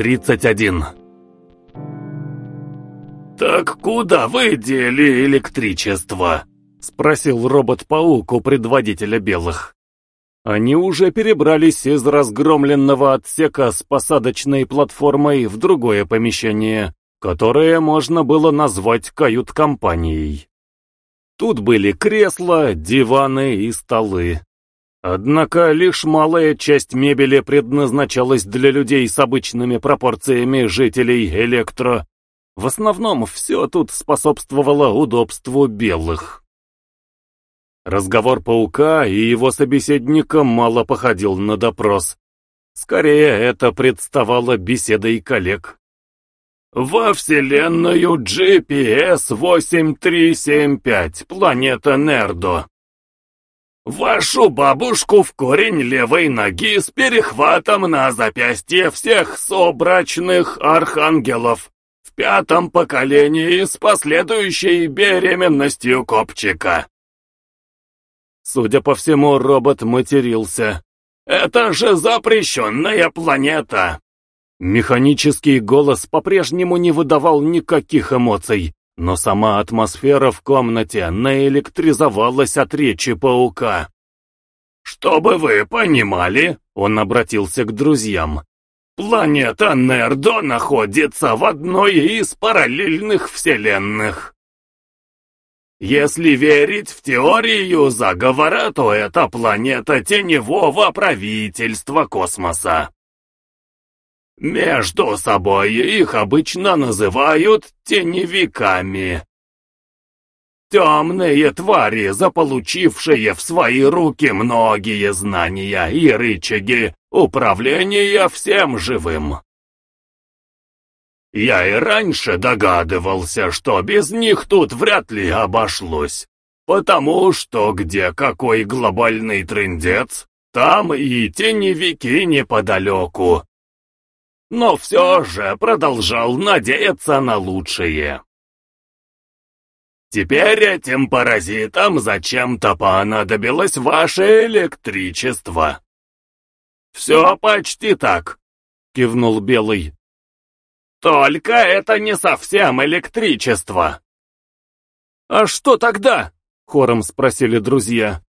31 «Так куда вы дели электричество?» — спросил робот-паук у предводителя белых. Они уже перебрались из разгромленного отсека с посадочной платформой в другое помещение, которое можно было назвать кают-компанией. Тут были кресла, диваны и столы. Однако лишь малая часть мебели предназначалась для людей с обычными пропорциями жителей Электро. В основном все тут способствовало удобству белых. Разговор паука и его собеседника мало походил на допрос. Скорее, это представало беседой коллег. Во Вселенную GPS-8375, планета Нердо. Вашу бабушку в корень левой ноги с перехватом на запястье всех собрачных архангелов в пятом поколении с последующей беременностью копчика. Судя по всему, робот матерился. «Это же запрещенная планета!» Механический голос по-прежнему не выдавал никаких эмоций, но сама атмосфера в комнате наэлектризовалась от речи паука. «Чтобы вы понимали», — он обратился к друзьям, «планета Нердо находится в одной из параллельных вселенных. Если верить в теорию заговора, то это планета теневого правительства космоса. Между собой их обычно называют теневиками. Темные твари, заполучившие в свои руки многие знания и рычаги управления всем живым. Я и раньше догадывался, что без них тут вряд ли обошлось, потому что где какой глобальный трындец, там и теневики неподалеку но все же продолжал надеяться на лучшее. Теперь этим паразитам зачем-то понадобилось ваше электричество. Все почти так, кивнул Белый. Только это не совсем электричество. А что тогда? Хором спросили друзья.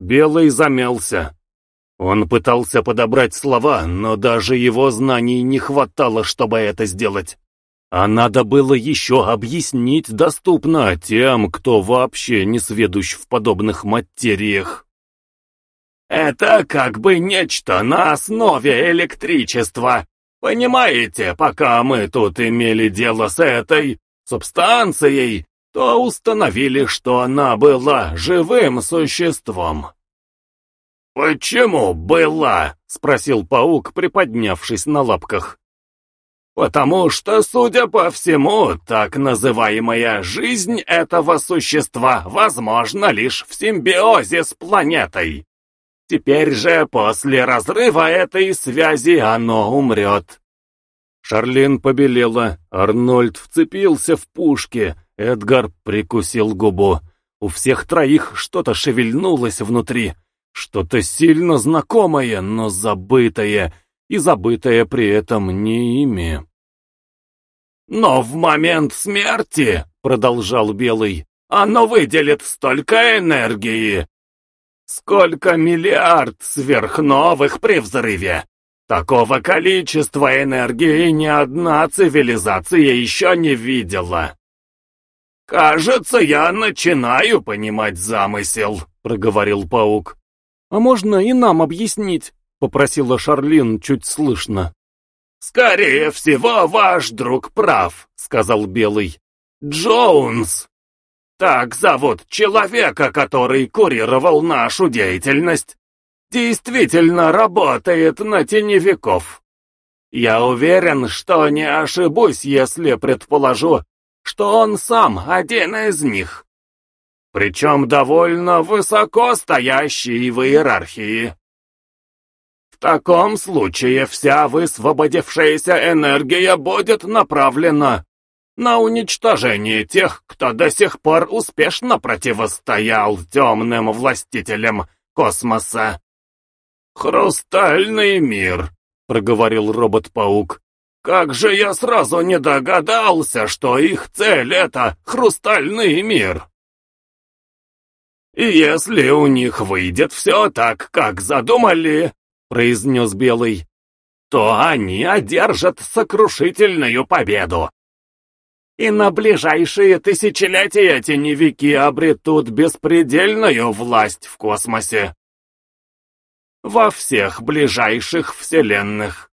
Белый замялся. Он пытался подобрать слова, но даже его знаний не хватало, чтобы это сделать. А надо было еще объяснить доступно тем, кто вообще не сведущ в подобных материях. «Это как бы нечто на основе электричества. Понимаете, пока мы тут имели дело с этой субстанцией, то установили, что она была живым существом. «Почему была?» — спросил паук, приподнявшись на лапках. «Потому что, судя по всему, так называемая жизнь этого существа возможна лишь в симбиозе с планетой. Теперь же, после разрыва этой связи, оно умрет». Шарлин побелела, Арнольд вцепился в пушки, Эдгар прикусил губу. У всех троих что-то шевельнулось внутри — что-то сильно знакомое, но забытое, и забытое при этом не ими. «Но в момент смерти, — продолжал Белый, — оно выделит столько энергии, сколько миллиард сверхновых при взрыве. Такого количества энергии ни одна цивилизация еще не видела. «Кажется, я начинаю понимать замысел», — проговорил паук. «А можно и нам объяснить?» — попросила Шарлин чуть слышно. «Скорее всего, ваш друг прав», — сказал Белый. «Джоунс! Так зовут человека, который курировал нашу деятельность. Действительно работает на теневиков. Я уверен, что не ошибусь, если предположу, что он сам один из них причем довольно высоко стоящий в иерархии. В таком случае вся высвободившаяся энергия будет направлена на уничтожение тех, кто до сих пор успешно противостоял темным властителям космоса. Хрустальный мир. проговорил робот-паук. «Как же я сразу не догадался, что их цель — это хрустальный мир!» «И если у них выйдет все так, как задумали», — произнес Белый, — «то они одержат сокрушительную победу. И на ближайшие тысячелетия теневики обретут беспредельную власть в космосе. Во всех ближайших вселенных.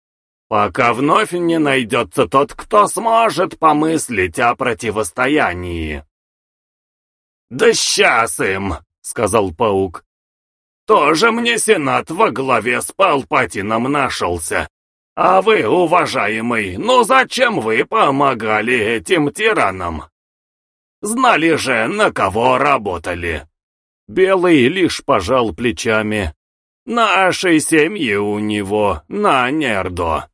Пока вновь не найдется тот, кто сможет помыслить о противостоянии. «Да сейчас им!» — сказал паук. «Тоже мне сенат во главе с Палпатином нашелся. А вы, уважаемый, ну зачем вы помогали этим тиранам? Знали же, на кого работали». Белый лишь пожал плечами. «Нашей семьи у него на Нердо».